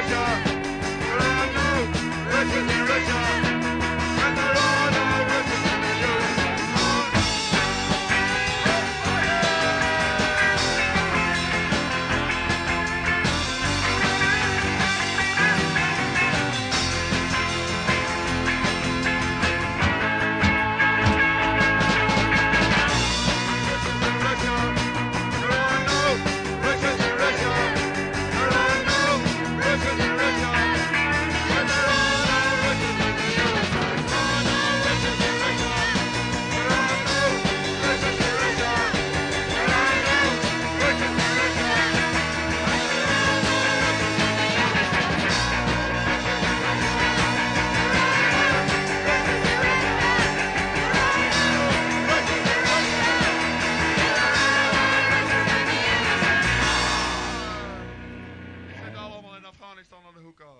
America. hookah